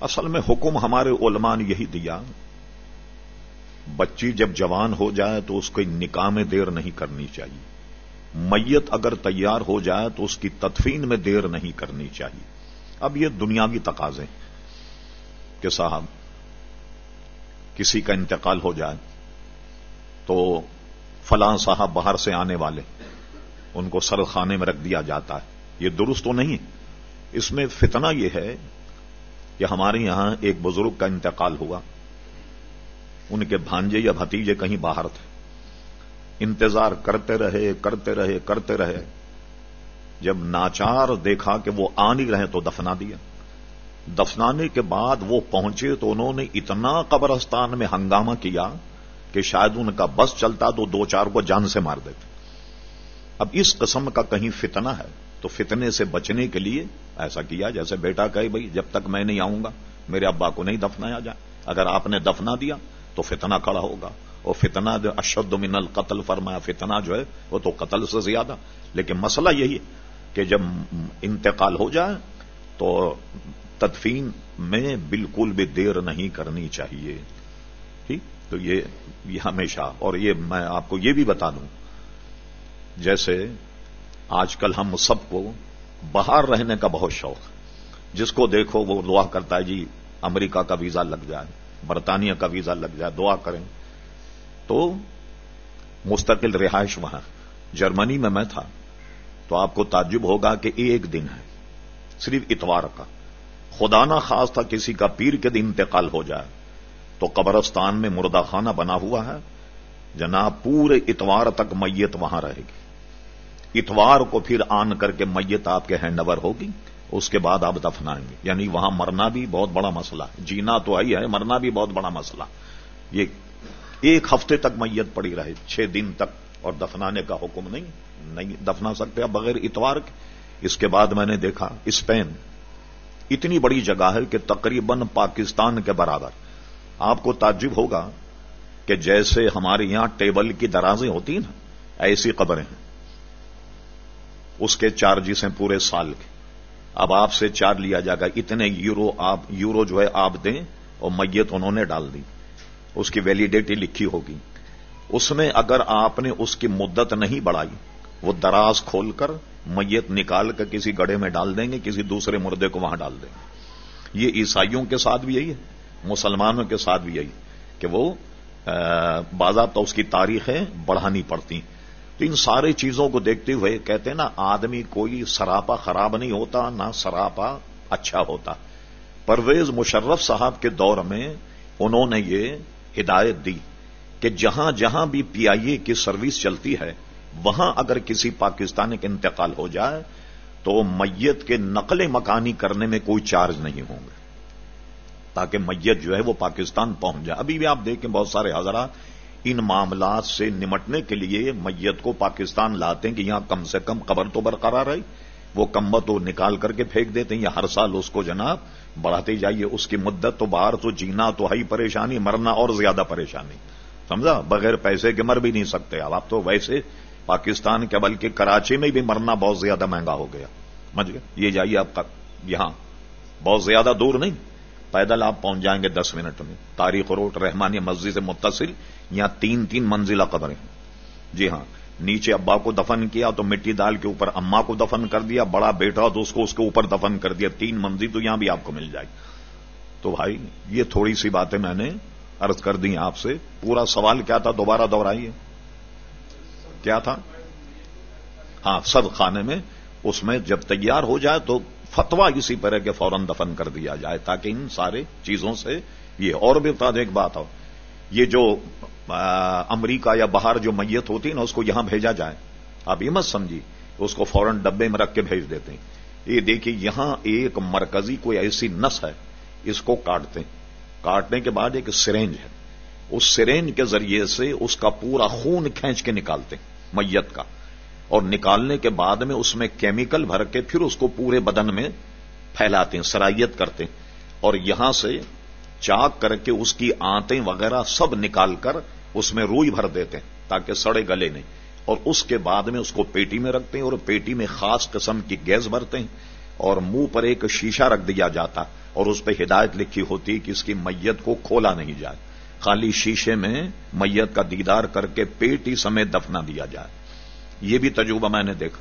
اصل میں حکم ہمارے علماء نے یہی دیا۔ بچی جب جوان ہو جائے تو اس کو نکاح میں دیر نہیں کرنی چاہیے۔ میت اگر تیار ہو جائے تو اس کی تدفین میں دیر نہیں کرنی چاہیے۔ اب یہ دنیاوی تقاضے کہ صاحب، کسی کا انتقال ہو جائے تو فلاں صاحب باہر سے آنے والے، ان کو سر خانے میں رکھ دیا جاتا ہے۔ یہ درست تو نہیں۔ اس میں فتنہ یہ ہے کہ ہمارے یہاں ایک بزرگ کا انتقال ہوا۔ ان کے بھانجے یا بھتیجے کہیں باہر تھے۔ انتظار کرتے رہے کرتے رہے کرتے رہے۔ جب ناچار دیکھا کہ وہ آ نہیں رہے تو دفنا دیا۔ دفنانے کے بعد وہ پہنچے تو انہوں نے اتنا قبرستان میں ہنگامہ کیا کہ شاید ان کا بس چلتا تو دو چار کو جان سے مار دیتے۔ اب اس قسم کا کہیں فتنہ ہے۔ تو فتنے سے بچنے کے لیے ایسا کیا جیسے بیٹا کہے بھائی جب تک میں نہیں آؤں گا، میرے ابا کو نہیں دفنایا جائے۔ اگر آپ نے دفنا دیا تو فتنہ کھڑا ہوگا۔ اور فتنہ جو اشد من القتل فرمایا، فتنہ جو ہے وہ تو قتل سے زیادہ۔ لیکن مسئلہ یہی ہے کہ جب انتقال ہو جائے تو تدفین میں بالکل بھی دیر نہیں کرنی چاہیے۔ ٹھیک؟ تو یہ ہمیشہ، اور یہ میں آپ کو یہ بھی بتا دوں۔ جیسے آج کل ہم سب کو باہر رہنے کا بہت شوق جس کو دیکھو وہ دعا کرتا ہے جی امریکہ کا ویزا لگ جائے، برطانیہ کا ویزا لگ جائے، دعا کریں۔ تو مستقل رہائش وہاں۔ جرمنی میں میں تھا۔ تو آپ کو تعجب ہوگا کہ ایک دن ہے، صرف اتوار کا۔ خدا نہ خاص تھا کسی کا پیر کے دن انتقال ہو جائے۔ تو قبرستان میں مردہ خانہ بنا ہوا ہے۔ جناب، پورے اتوار تک میت وہاں رہے گی۔ اتوار کو پھر آن کر کے میت آپ کے ہینڈ اوور ہوگی، اس کے بعد آپ دفنائیں گے۔ یعنی وہاں مرنا بھی بہت بڑا مسئلہ جینا تو آئی ہے، مرنا بھی بہت بڑا مسئلہ یہ ایک ہفتے تک میت پڑی رہے، چھ دن تک، اور دفنانے کا حکم نہیں نہیں دفنا سکتے بغیر اتوار کے۔ اس کے بعد میں نے دیکھا، اسپین اتنی بڑی جگہ ہے کہ تقریباً پاکستان کے برابر۔ آپ کو تعجب ہوگا کہ جیسے ہمارے یہاں ٹیبل کی درازیں ہوتی ہیں نا، ایسی قبریں ہیں۔ اس کے چارجز ہیں پورے سال کے۔ اب آپ سے چار لیا جائے گا۔ اتنے یورو آپ یورو جو ہے آپ دیں اور میت انہوں نے ڈال دی۔ اس کی ویلیڈیٹی لکھی ہوگی۔ اس میں اگر آپ نے اس کی مدت نہیں بڑھائی، وہ دراز کھول کر میت نکال کر کسی گڑے میں ڈال دیں گے، کسی دوسرے مردے کو وہاں ڈال دیں گے۔ یہ عیسائیوں کے ساتھ بھی یہی ہے، مسلمانوں کے ساتھ بھی یہی کہ وہ باضابطہ اس کی تاریخیں بڑھانی پڑتی تو ان سارے چیزوں کو دیکھتے ہوئے کہتے ہیں نا، آدمی کوئی سراپا خراب نہیں ہوتا، نہ سراپا اچھا ہوتا۔ پرویز مشرف صاحب کے دور میں انہوں نے یہ ہدایت دی کہ جہاں جہاں بھی پی آئی اے کی سروس چلتی ہے، وہاں اگر کسی پاکستانی کا انتقال ہو جائے تو میت کے نقل مکانی کرنے میں کوئی چارج نہیں ہوں گے۔ تاکہ میت جو ہے وہ پاکستان پہنچ جائے۔ ابھی بھی آپ دیکھیں بہت سارے حضرات ان معاملات سے نمٹنے کے لیے میت کو پاکستان لاتے ہیں کہ یہاں کم سے کم قبر تو برقرار رہی، وہ کمبت وہ نکال کر کے پھینک دیتے ہیں، یا ہر سال اس کو جناب بڑھاتے جائیے، اس کی مدت تو باہر تو جینا تو ہی پریشانی، مرنا اور زیادہ پریشانی۔ سمجھا؟ بغیر پیسے کے مر بھی نہیں سکتے۔ اب آپ تو ویسے پاکستان کے بلکہ کراچی میں بھی مرنا بہت زیادہ مہنگا ہو گیا۔ سمجھ گئے؟ یہ جائیے آپ کا، یہاں بہت زیادہ دور نہیں۔ پیدل آپ پہنچ جائیں گے دس منٹ میں۔ تاریخ روٹ، رحمانی مسجد سے متصل، یہاں تین تین منزلہ قبریں جی ہاں نیچے ابا کو دفن کیا تو مٹی دال کے اوپر اما کو دفن کر دیا، بڑا بیٹا تو اس کو اس کے اوپر دفن کر دیا۔ تین منزل تو یہاں بھی آپ کو مل جائے۔ تو بھائی، یہ تھوڑی سی باتیں میں نے ارض کر دی آپ سے۔ پورا سوال کیا تھا؟ دوبارہ دوہرائیے کیا تھا؟ ہاں سب خانے میں، اس میں جب تیار ہو جائے تو فتوا اسی طرح کے فوراً دفن کر دیا جائے تاکہ ان سارے چیزوں سے یہ اور بھی بتا دیں ایک بات ہو یہ جو امریکہ یا باہر جو میت ہوتی ہے نا، اس کو یہاں بھیجا جائے۔ آپ یہ مت سمجھی اس کو فوراً ڈبے میں رکھ کے بھیج دیتے ہیں۔ یہ دیکھیے، یہاں ایک مرکزی کوئی ایسی نس ہے، اس کو کاٹتے ہیں۔ کاٹنے کے بعد ایک سرینج ہے۔ اس سرینج کے ذریعے سے اس کا پورا خون کھینچ کے نکالتے ہیں، میت کا۔ اور نکالنے کے بعد میں اس میں کیمیکل بھر کے پھر اس کو پورے بدن میں پھیلاتے ہیں، سرائیت کرتے ہیں۔ اور یہاں سے چاک کر کے اس کی آنتیں وغیرہ سب نکال کر اس میں روئی بھر دیتے ہیں تاکہ سڑے گلے نہیں۔ اور اس کے بعد میں اس کو پیٹی میں رکھتے ہیں اور پیٹی میں خاص قسم کی گیس بھرتے ہیں۔ اور منہ پر ایک شیشہ رکھ دیا جاتا اور اس پہ ہدایت لکھی ہوتی کہ اس کی میت کو کھولا نہیں جائے۔ خالی شیشے میں میت کا دیدار کر کے پیٹ ہی سمیت دفنا دیا جائے۔ یہ بھی تجربہ میں نے دیکھا۔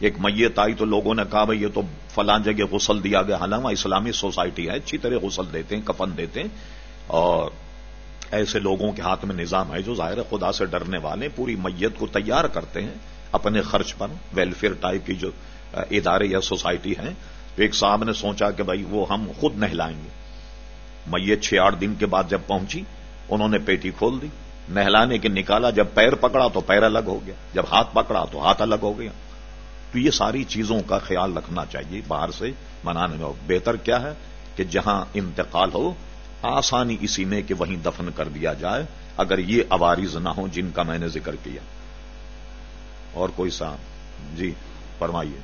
ایک میت آئی تو لوگوں نے کہا بھائی یہ تو فلاں جگہ غسل دیا گیا۔ حالانکہ اسلامی سوسائٹی ہے، اچھی طرح غسل دیتے ہیں، کفن دیتے ہیں۔ اور ایسے لوگوں کے ہاتھ میں نظام ہے جو ظاہر خدا سے ڈرنے والے پوری میت کو تیار کرتے ہیں، اپنے خرچ پر ویلفیئر ٹائپ کی جو ادارے یا سوسائٹی ہیں۔ تو ایک صاحب نے سوچا کہ بھائی وہ ہم خود نہلائیں گے۔ میت چھ آٹھ دن کے بعد جب پہنچی، انہوں نے پیٹی کھول دی۔ نہلانے کے نکالا، جب پیر پکڑا تو پیر الگ ہو گیا، جب ہاتھ پکڑا تو ہاتھ الگ ہو گیا۔ تو یہ ساری چیزوں کا خیال رکھنا چاہیے باہر سے، منانے میں۔ بہتر کیا ہے کہ جہاں انتقال ہو، آسانی اسی میں کہ وہیں دفن کر دیا جائے، اگر یہ عوارض نہ ہوں، جن کا میں نے ذکر کیا۔ اور کوئی سا جی فرمائیے۔